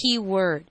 key word.